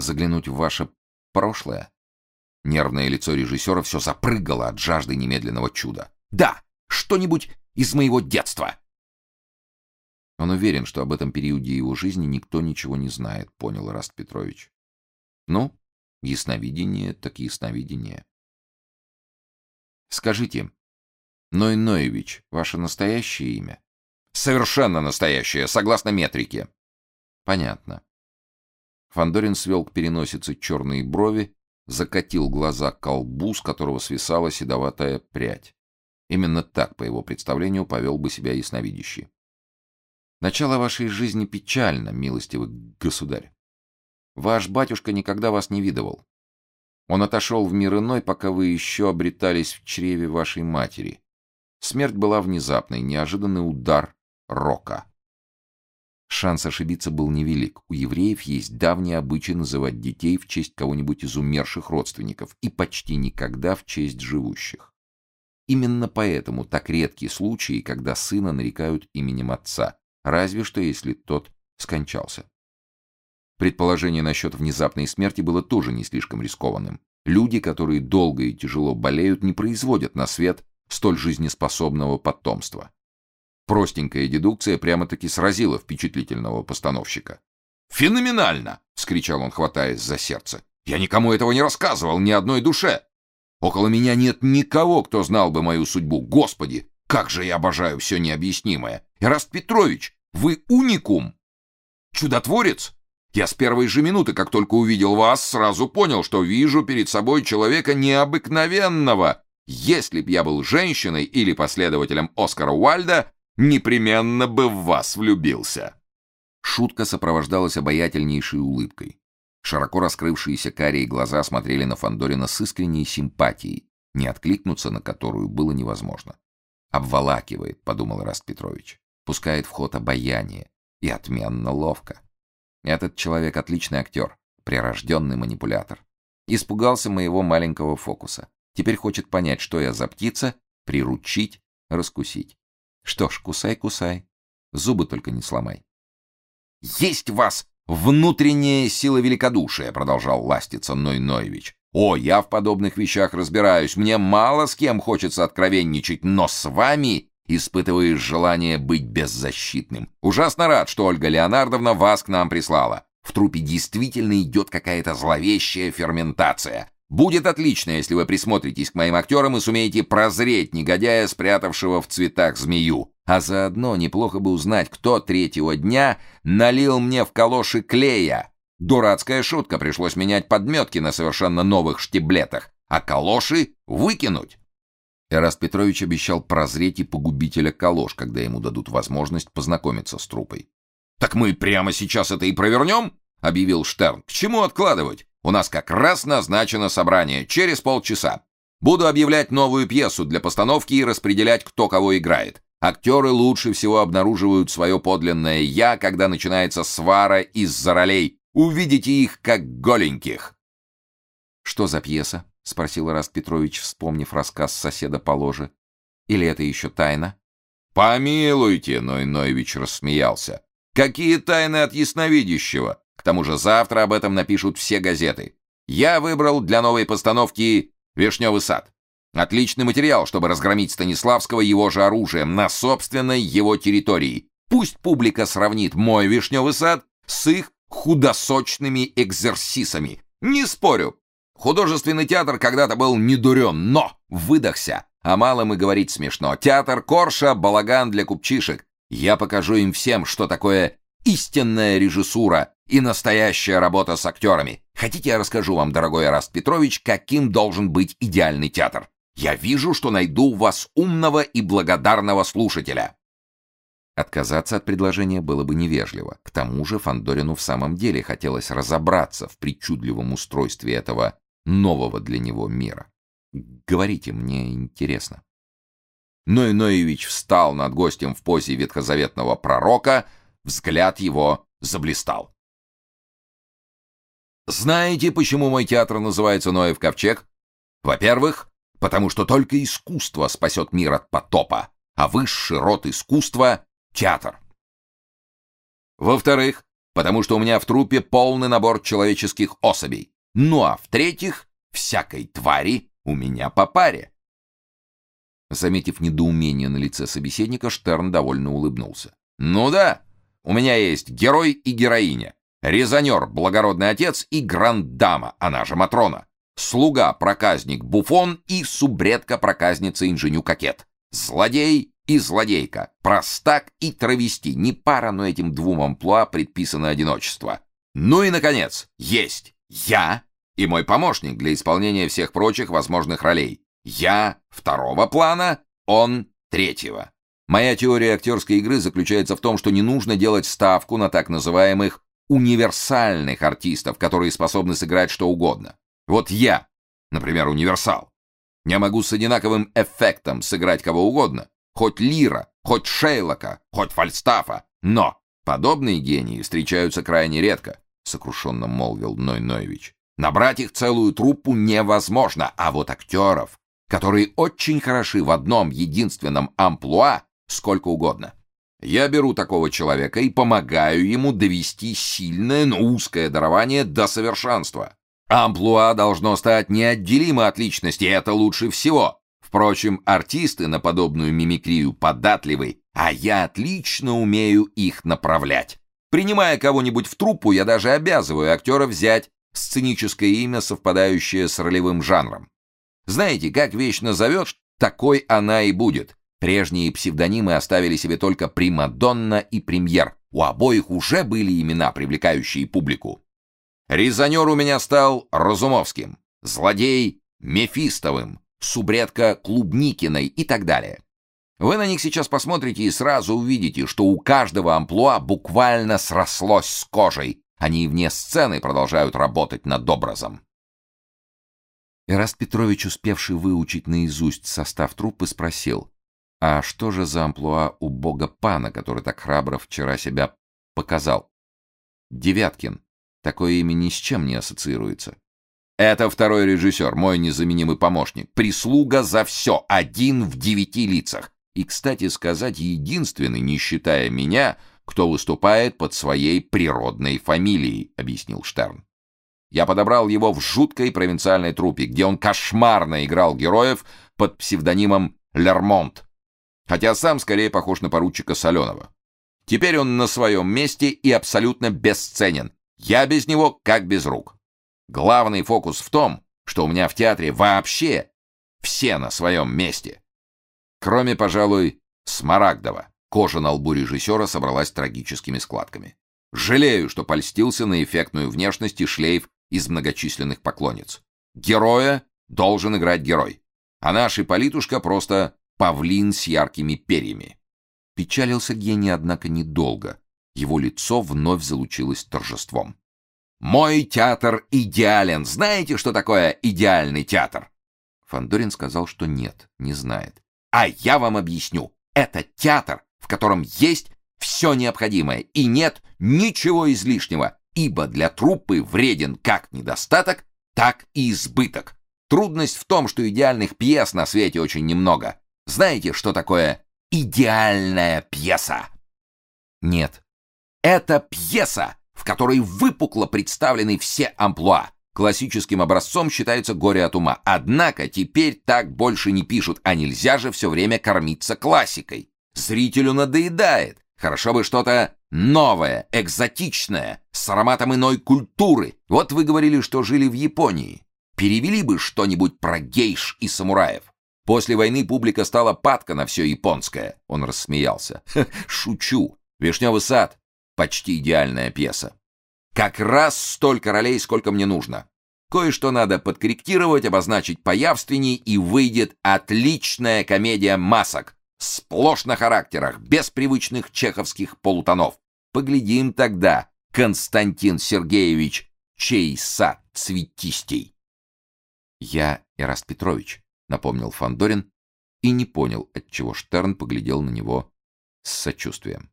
заглянуть в ваше прошлое? Нервное лицо режиссера все запрыгало от жажды немедленного чуда. Да, что-нибудь из моего детства. Он уверен, что об этом периоде его жизни никто ничего не знает, понял Раст Петрович. Ну, ясновидение так ясновидение. Скажите, Ной Ноевич, ваше настоящее имя? Совершенно настоящее, согласно метрике. Понятно. Фандорин свел к переносице черные брови, закатил глаза к колбу, с которого свисала седоватая прядь. Именно так, по его представлению, повел бы себя ясновидящий. Начало вашей жизни печально, милостивый государь. Ваш батюшка никогда вас не видывал. Он отошел в мир иной, пока вы еще обретались в чреве вашей матери. Смерть была внезапной, неожиданный удар рока. Шанс ошибиться был невелик. У евреев есть давний обычай называть детей в честь кого-нибудь из умерших родственников и почти никогда в честь живущих. Именно поэтому так редки случаи, когда сына нарекают именем отца, разве что если тот скончался. Предположение насчет внезапной смерти было тоже не слишком рискованным. Люди, которые долго и тяжело болеют, не производят на свет столь жизнеспособного потомства. Простенькая дедукция прямо-таки сразила впечатлительного постановщика. «Феноменально!» — вскричал он, хватаясь за сердце. «Я никому этого не рассказывал, ни одной душе! Около меня нет никого, кто знал бы мою судьбу. Господи, как же я обожаю все необъяснимое! Эраст Петрович, вы уникум! Чудотворец! Я с первой же минуты, как только увидел вас, сразу понял, что вижу перед собой человека необыкновенного. Если б я был женщиной или последователем Оскара Уальда, непременно бы в вас влюбился. Шутка сопровождалась обаятельнейшей улыбкой. Широко раскрывшиеся карие глаза смотрели на Фандорина с искренней симпатией, не откликнуться на которую было невозможно. Обволакивает, подумал Раст Петрович. Пускает в ход обаяние и отменно ловко. Этот человек отличный актер, прирожденный манипулятор. Испугался моего маленького фокуса. Теперь хочет понять, что я за птица, приручить, раскусить. Что ж, кусай-кусай. Зубы только не сломай. Есть в вас внутренняя сила великодушия, продолжал ластиться Ной Ноевич. О, я в подобных вещах разбираюсь. Мне мало с кем хочется откровенничать, но с вами испытываешь желание быть беззащитным. Ужасно рад, что Ольга Леонардовна вас к нам прислала. В трупе действительно идет какая-то зловещая ферментация. Будет отлично, если вы присмотритесь к моим актерам и сумеете прозреть негодяя, спрятавшего в цветах змею. А заодно неплохо бы узнать, кто третьего дня налил мне в калоши клея. Дурацкая шутка, пришлось менять подметки на совершенно новых штиблетах, а калоши выкинуть. Эраст Петрович обещал прозреть и погубителя калош, когда ему дадут возможность познакомиться с трупой. «Так мы прямо сейчас это и провернем?» — объявил Штерн. «К чему откладывать? У нас как раз назначено собрание через полчаса. Буду объявлять новую пьесу для постановки и распределять, кто кого играет. Актеры лучше всего обнаруживают свое подлинное «я», когда начинается свара из-за ролей. Увидите их как голеньких. «Что за пьеса?» — спросил Раст Петрович, вспомнив рассказ соседа по ложе. «Или это еще тайна?» «Помилуйте!» — Ной Ноевич рассмеялся. «Какие тайны от ясновидящего? К тому же завтра об этом напишут все газеты. Я выбрал для новой постановки «Вишневый сад». Отличный материал, чтобы разгромить Станиславского его же оружием на собственной его территории. Пусть публика сравнит мой «Вишневый сад» с их худосочными экзерсисами. Не спорю. Художественный театр когда-то был не дурен, но выдохся. А малым и говорить смешно. Театр Корша — балаган для купчишек. Я покажу им всем, что такое истинная режиссура и настоящая работа с актерами. Хотите, я расскажу вам, дорогой Араст Петрович, каким должен быть идеальный театр? Я вижу, что найду у вас умного и благодарного слушателя. Отказаться от предложения было бы невежливо. К тому же Фандорину в самом деле хотелось разобраться в причудливом устройстве этого нового для него мира. Говорите, мне интересно. Ной Ноевич встал над гостем в позе ветхозаветного пророка, взгляд его заблистал. Знаете, почему мой театр называется Ноев ковчег? Во-первых, потому что только искусство спасет мир от потопа, а высший род искусства — театр. Во-вторых, потому что у меня в трупе полный набор человеческих особей. Ну а в-третьих, всякой твари у меня по паре. Заметив недоумение на лице собеседника, Штерн довольно улыбнулся. Ну да, у меня есть герой и героиня. Резонер, благородный отец и гранд-дама, она же Матрона. Слуга, проказник, буфон и субредка, проказница, инженю, кокет. Злодей и злодейка, простак и травести. Не пара, но этим двум амплуа предписано одиночество. Ну и, наконец, есть я и мой помощник для исполнения всех прочих возможных ролей. Я второго плана, он третьего. Моя теория актерской игры заключается в том, что не нужно делать ставку на так называемых универсальных артистов, которые способны сыграть что угодно. Вот я, например, универсал. Я могу с одинаковым эффектом сыграть кого угодно, хоть Лира, хоть Шейлока, хоть Фальстафа, но подобные гении встречаются крайне редко, сокрушенно молвил Ной Ноевич. Набрать их целую труппу невозможно, а вот актеров, которые очень хороши в одном единственном амплуа, сколько угодно. Я беру такого человека и помогаю ему довести сильное, но узкое дарование до совершенства. Амплуа должно стать неотделимо от личности, это лучше всего. Впрочем, артисты на подобную мимикрию податливы, а я отлично умею их направлять. Принимая кого-нибудь в труппу, я даже обязываю актера взять сценическое имя, совпадающее с ролевым жанром. Знаете, как вещь назовешь, такой она и будет. Прежние псевдонимы оставили себе только Примадонна и Премьер. У обоих уже были имена, привлекающие публику. Резонер у меня стал Разумовским, злодей — Мефистовым, субредка — Клубникиной и так далее. Вы на них сейчас посмотрите и сразу увидите, что у каждого амплуа буквально срослось с кожей. Они и вне сцены продолжают работать над образом. Эраст Петрович, успевший выучить наизусть состав труппы, спросил: а что же за амплуа у бога пана, который так храбро вчера себя показал? Девяткин. Такое имя ни с чем не ассоциируется. Это второй режиссер, мой незаменимый помощник. Прислуга за все, один в девяти лицах. И, кстати сказать, единственный, не считая меня, кто выступает под своей природной фамилией, объяснил Штерн. Я подобрал его в жуткой провинциальной труппе, где он кошмарно играл героев под псевдонимом Лермонт хотя сам скорее похож на поручика Соленого. Теперь он на своем месте и абсолютно бесценен. Я без него как без рук. Главный фокус в том, что у меня в театре вообще все на своем месте. Кроме, пожалуй, Смарагдова. Кожа на лбу режиссера собралась трагическими складками. Жалею, что польстился на эффектную внешность и шлейф из многочисленных поклонниц. Героя должен играть герой. А наш Ипполитушка просто павлин с яркими перьями. Печалился гений, однако, недолго. Его лицо вновь залучилось торжеством. Мой театр идеален. Знаете, что такое идеальный театр? Фандорин сказал, что нет, не знает. А я вам объясню. Это театр, в котором есть все необходимое и нет ничего излишнего, ибо для труппы вреден как недостаток, так и избыток. Трудность в том, что идеальных пьес на свете очень немного. Знаете, что такое идеальная пьеса? Нет. Это пьеса, в которой выпукло представлены все амплуа. Классическим образцом считается «Горе от ума». Однако теперь так больше не пишут, а нельзя же все время кормиться классикой. Зрителю надоедает. Хорошо бы что-то новое, экзотичное, с ароматом иной культуры. Вот вы говорили, что жили в Японии. Перевели бы что-нибудь про гейш и самураев. После войны публика стала падка на все японское. Он рассмеялся. Шучу. Вишневый сад почти идеальная пьеса. Как раз столько ролей, сколько мне нужно. Кое-что надо подкорректировать, обозначить появственней, и выйдет отличная комедия масок. Сплошь на характерах, без привычных чеховских полутонов. Поглядим тогда, Константин Сергеевич, чей сад цветистей. Я Эраст Петрович, напомнил Фандорин и не понял, отчего Штерн поглядел на него с сочувствием.